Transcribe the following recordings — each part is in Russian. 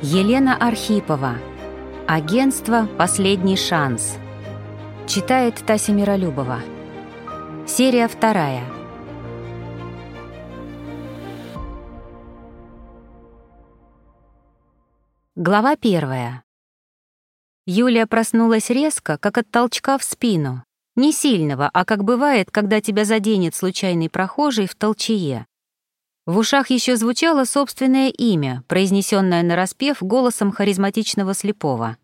Елена Архипова. Агентство «Последний шанс». Читает Тася Миролюбова. Серия вторая. Глава первая. Юлия проснулась резко, как от толчка в спину. Не сильного, а как бывает, когда тебя заденет случайный прохожий в толчее. В ушах еще звучало собственное имя, произнесенное нараспев голосом харизматичного слепого.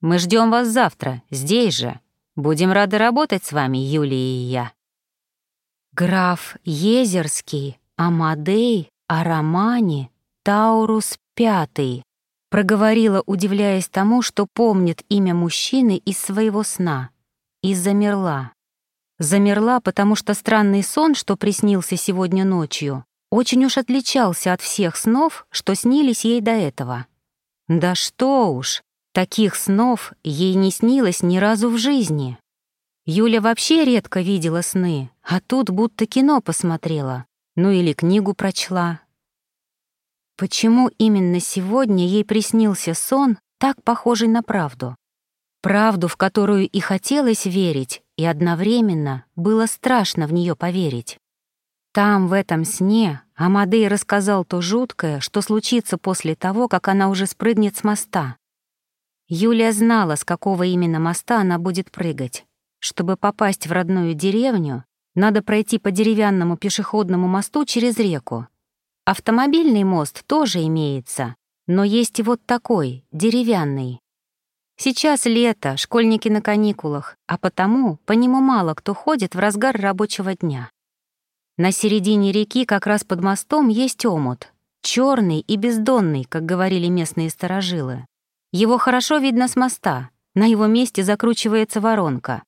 «Мы ждем вас завтра, здесь же. Будем рады работать с вами, Юлия и я». Граф Езерский, Амадей, Арамани, Таурус Пятый, проговорила, удивляясь тому, что помнит имя мужчины из своего сна, и замерла. Замерла, потому что странный сон, что приснился сегодня ночью, очень уж отличался от всех снов, что снились ей до этого. Да что уж, таких снов ей не снилось ни разу в жизни. Юля вообще редко видела сны, а тут будто кино посмотрела, ну или книгу прочла. Почему именно сегодня ей приснился сон, так похожий на правду? Правду, в которую и хотелось верить, и одновременно было страшно в нее поверить. Там, в этом сне, Амадей рассказал то жуткое, что случится после того, как она уже спрыгнет с моста. Юлия знала, с какого именно моста она будет прыгать. Чтобы попасть в родную деревню, надо пройти по деревянному пешеходному мосту через реку. Автомобильный мост тоже имеется, но есть и вот такой, деревянный. Сейчас лето, школьники на каникулах, а потому по нему мало кто ходит в разгар рабочего дня. На середине реки, как раз под мостом, есть омут. черный и бездонный, как говорили местные сторожилы. Его хорошо видно с моста. На его месте закручивается воронка.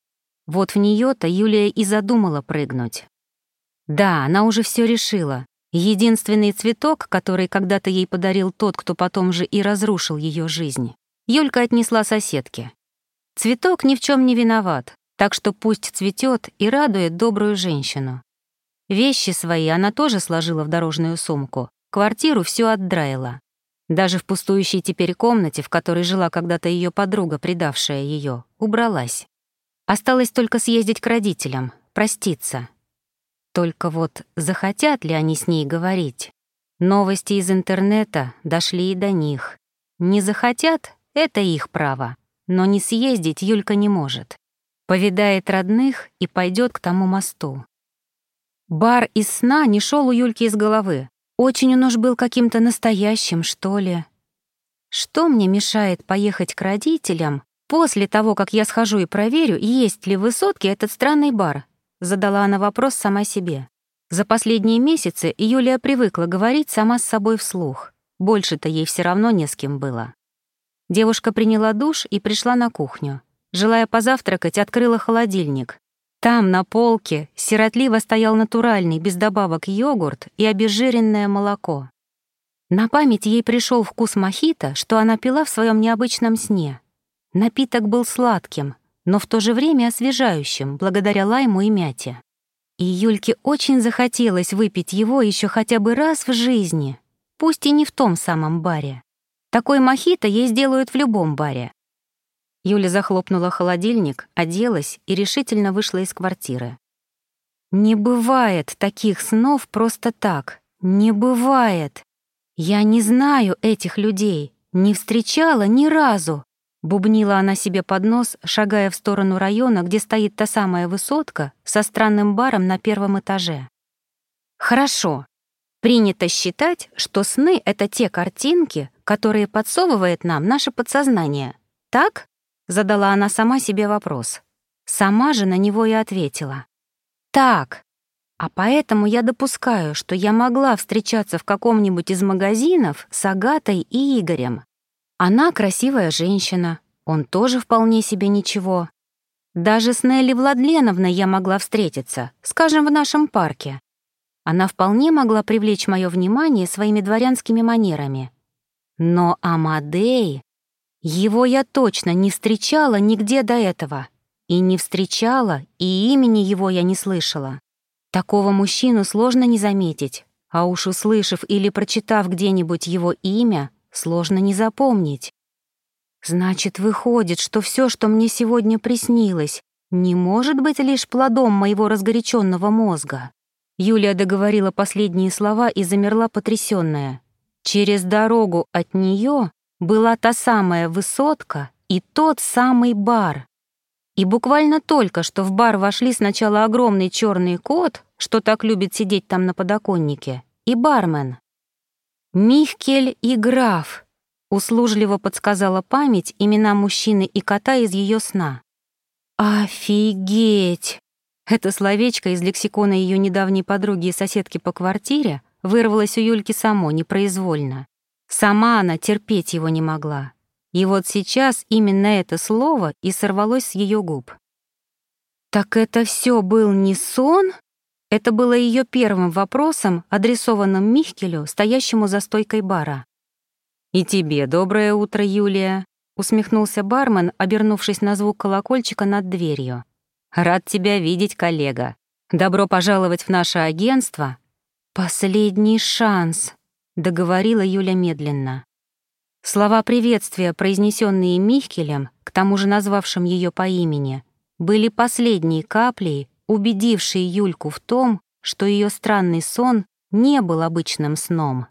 Вот в нее то Юлия и задумала прыгнуть. Да, она уже все решила. Единственный цветок, который когда-то ей подарил тот, кто потом же и разрушил ее жизнь, Юлька отнесла соседке. Цветок ни в чем не виноват, так что пусть цветет и радует добрую женщину. Вещи свои она тоже сложила в дорожную сумку, квартиру всю отдраила. Даже в пустующей теперь комнате, в которой жила когда-то ее подруга, предавшая ее, убралась. Осталось только съездить к родителям, проститься. Только вот захотят ли они с ней говорить? Новости из интернета дошли и до них. Не захотят — это их право, но не съездить Юлька не может. Повидает родных и пойдет к тому мосту. Бар из сна не шел у Юльки из головы. Очень он уж был каким-то настоящим, что ли. Что мне мешает поехать к родителям после того, как я схожу и проверю, есть ли в высотке этот странный бар? Задала она вопрос сама себе. За последние месяцы Юлия привыкла говорить сама с собой вслух. Больше-то ей все равно не с кем было. Девушка приняла душ и пришла на кухню. Желая позавтракать, открыла холодильник. Там, на полке, сиротливо стоял натуральный, без добавок, йогурт и обезжиренное молоко. На память ей пришел вкус мохито, что она пила в своем необычном сне. Напиток был сладким, но в то же время освежающим, благодаря лайму и мяте. И Юльке очень захотелось выпить его еще хотя бы раз в жизни, пусть и не в том самом баре. Такой мохито ей сделают в любом баре, Юля захлопнула холодильник, оделась и решительно вышла из квартиры. «Не бывает таких снов просто так. Не бывает. Я не знаю этих людей, не встречала ни разу», — бубнила она себе под нос, шагая в сторону района, где стоит та самая высотка со странным баром на первом этаже. «Хорошо. Принято считать, что сны — это те картинки, которые подсовывает нам наше подсознание. Так?» Задала она сама себе вопрос. Сама же на него и ответила. «Так, а поэтому я допускаю, что я могла встречаться в каком-нибудь из магазинов с Агатой и Игорем. Она красивая женщина, он тоже вполне себе ничего. Даже с Нелли Владленовной я могла встретиться, скажем, в нашем парке. Она вполне могла привлечь мое внимание своими дворянскими манерами. Но Амадей... Его я точно не встречала нигде до этого. И не встречала, и имени его я не слышала. Такого мужчину сложно не заметить, а уж услышав или прочитав где-нибудь его имя, сложно не запомнить. Значит, выходит, что все, что мне сегодня приснилось, не может быть лишь плодом моего разгоряченного мозга. Юлия договорила последние слова и замерла потрясённая. Через дорогу от неё была та самая высотка и тот самый бар. И буквально только что в бар вошли сначала огромный чёрный кот, что так любит сидеть там на подоконнике, и бармен. «Михкель и граф», — услужливо подсказала память имена мужчины и кота из её сна. «Офигеть!» Это словечко из лексикона ее недавней подруги и соседки по квартире вырвалось у Юльки само, непроизвольно. Сама она терпеть его не могла. И вот сейчас именно это слово и сорвалось с ее губ. «Так это все был не сон?» Это было ее первым вопросом, адресованным Михкелю, стоящему за стойкой бара. «И тебе доброе утро, Юлия», усмехнулся бармен, обернувшись на звук колокольчика над дверью. «Рад тебя видеть, коллега. Добро пожаловать в наше агентство». «Последний шанс», — договорила Юля медленно. Слова приветствия, произнесенные Михкелем, к тому же назвавшим ее по имени, были последней каплей, убедившей Юльку в том, что ее странный сон не был обычным сном.